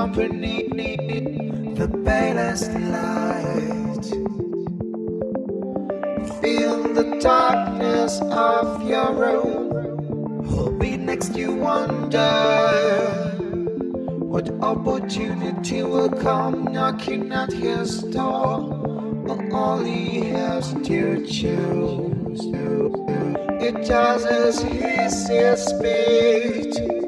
company, the palest light. Feel the darkness of your room. Who'll be next? You wonder. What opportunity will come knocking at his door? But all he has to choose, it does as he sees speech.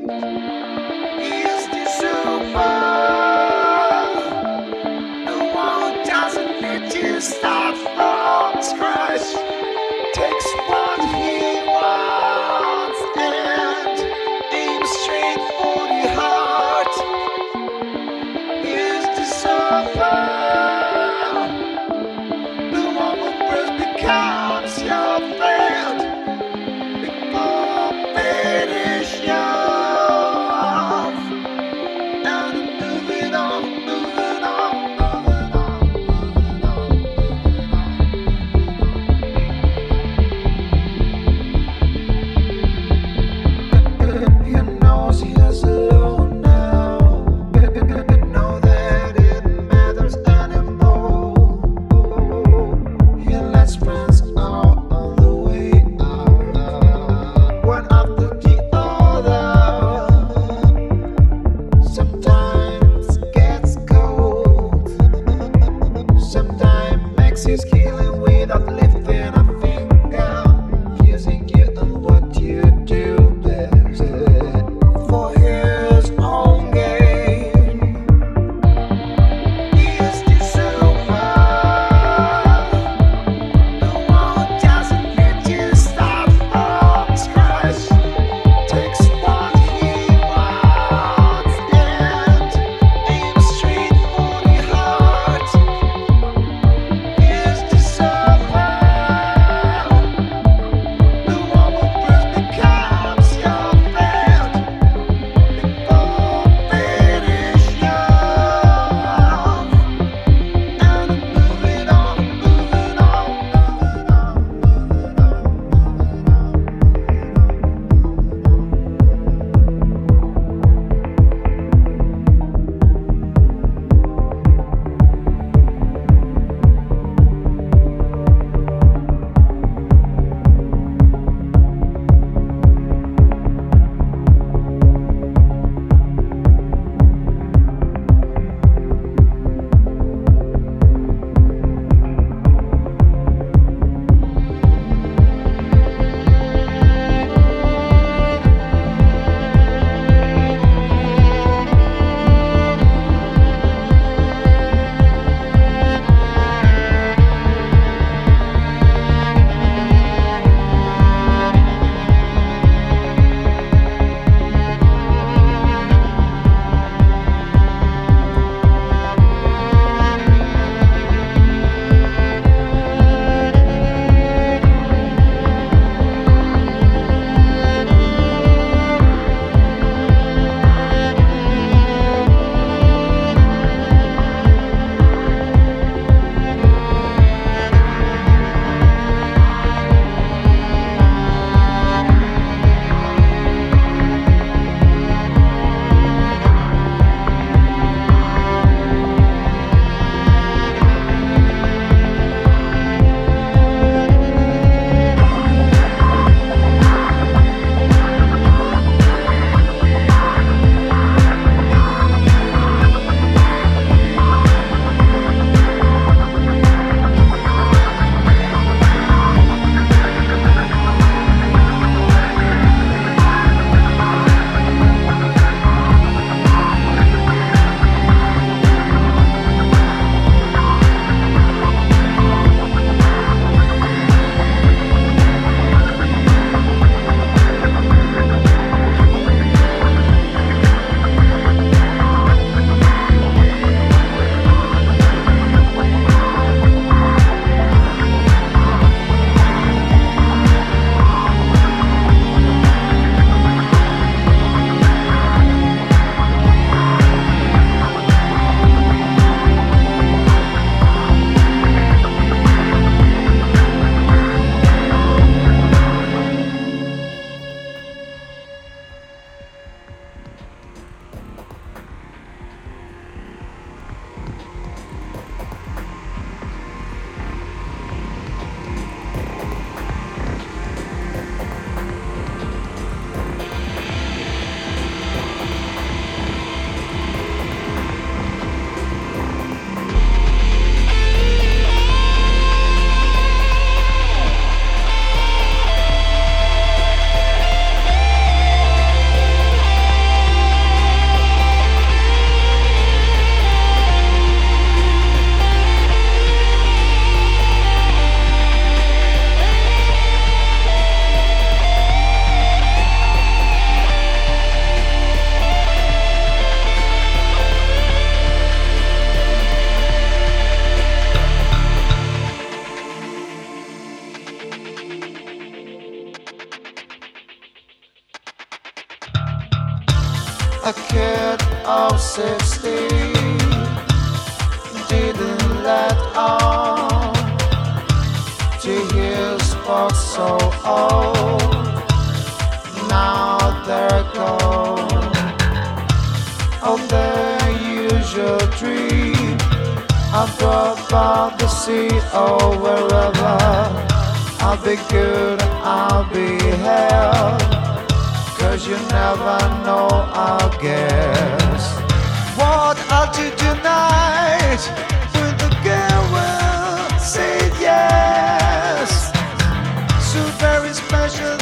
So very special,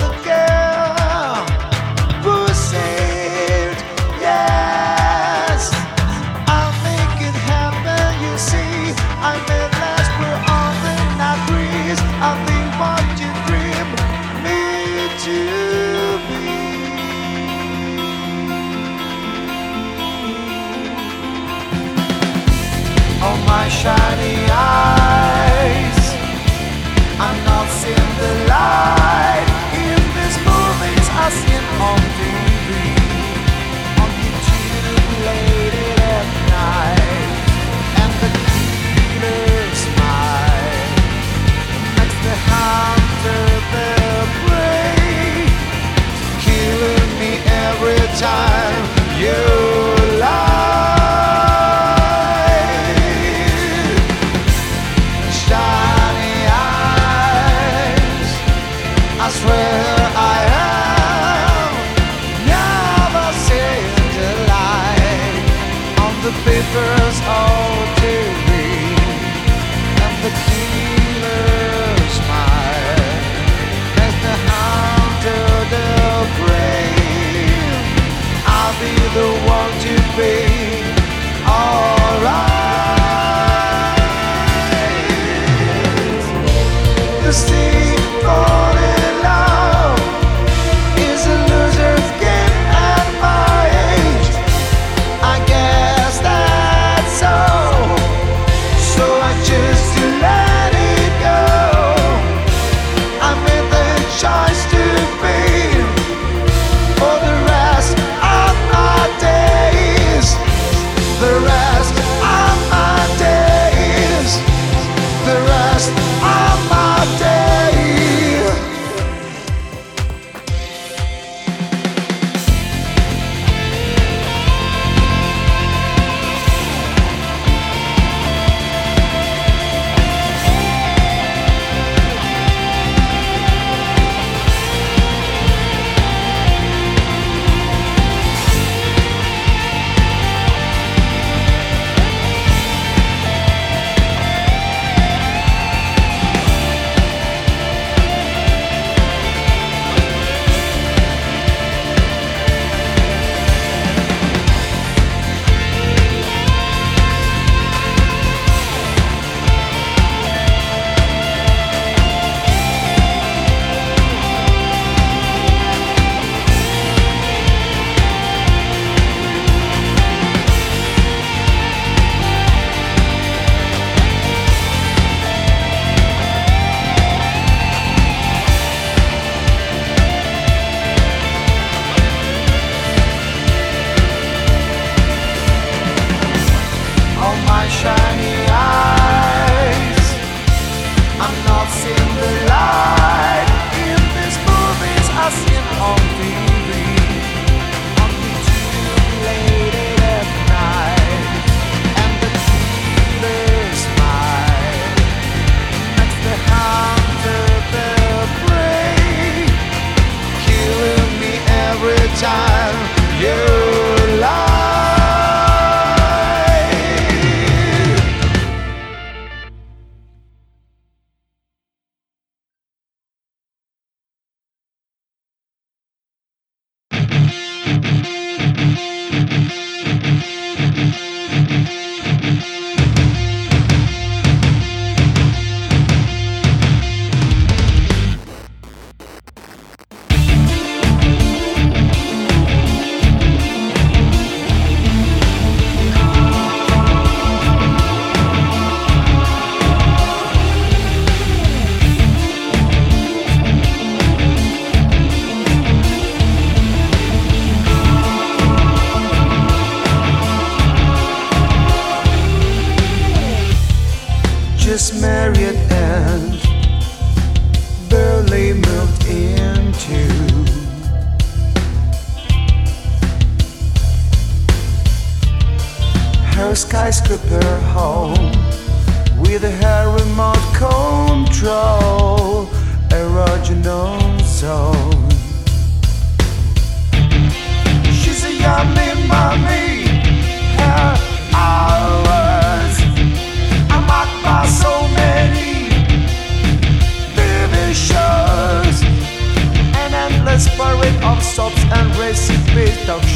talk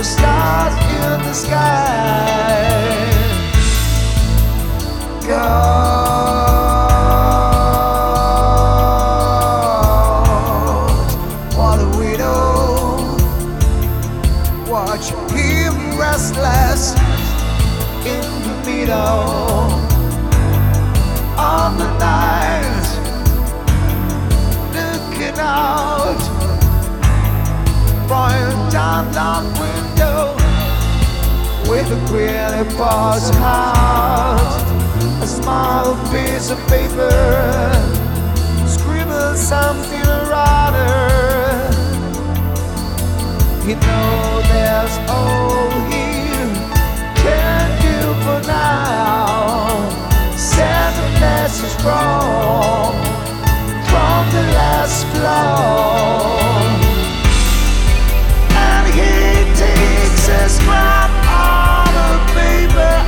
the stars in the sky. God, the pretty boy's heart. A small piece of paper scribbled something or other. He knows that's all he can do for now. Send a message from from the last floor, and he takes a scrap baby.